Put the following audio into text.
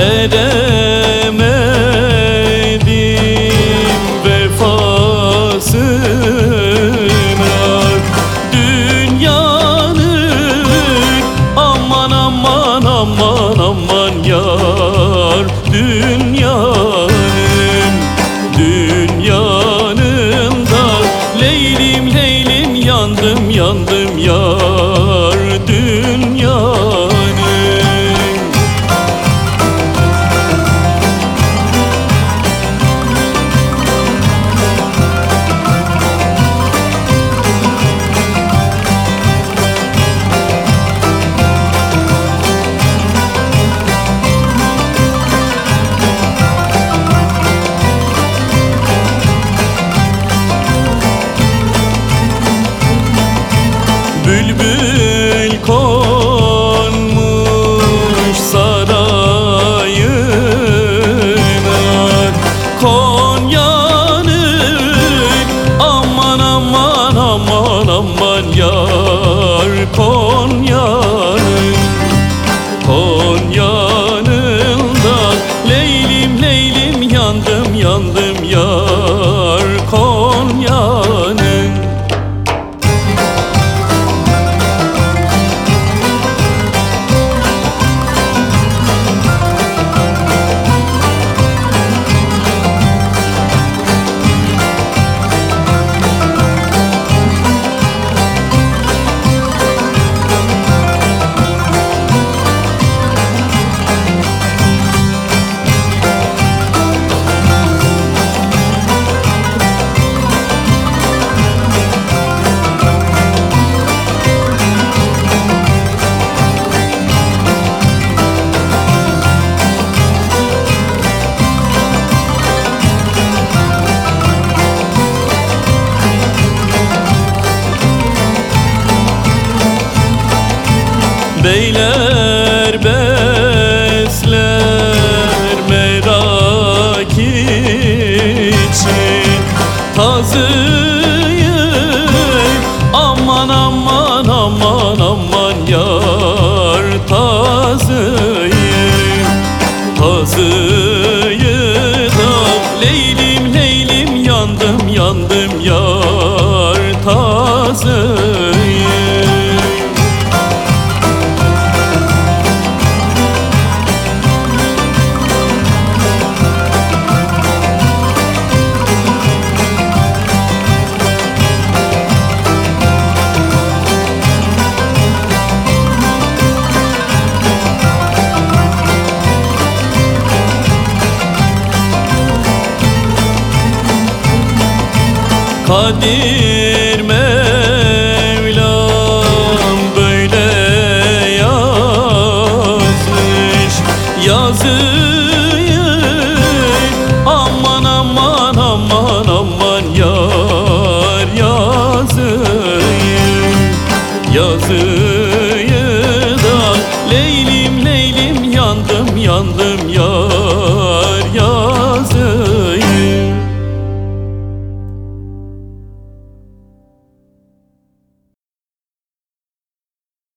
eremedim Bülbül konmuş sarayına Konya'nın aman aman aman aman yar Konya'nın Konya'nın da Leylim leylim yandım yandım yar Beyler besler merak için. Tazıyı aman aman aman aman yar Tazıyı. Tazıyı da Leylim Kadir Mevlam böyle yazmış yazıyı. Aman aman aman aman yar yazıyı yazıyı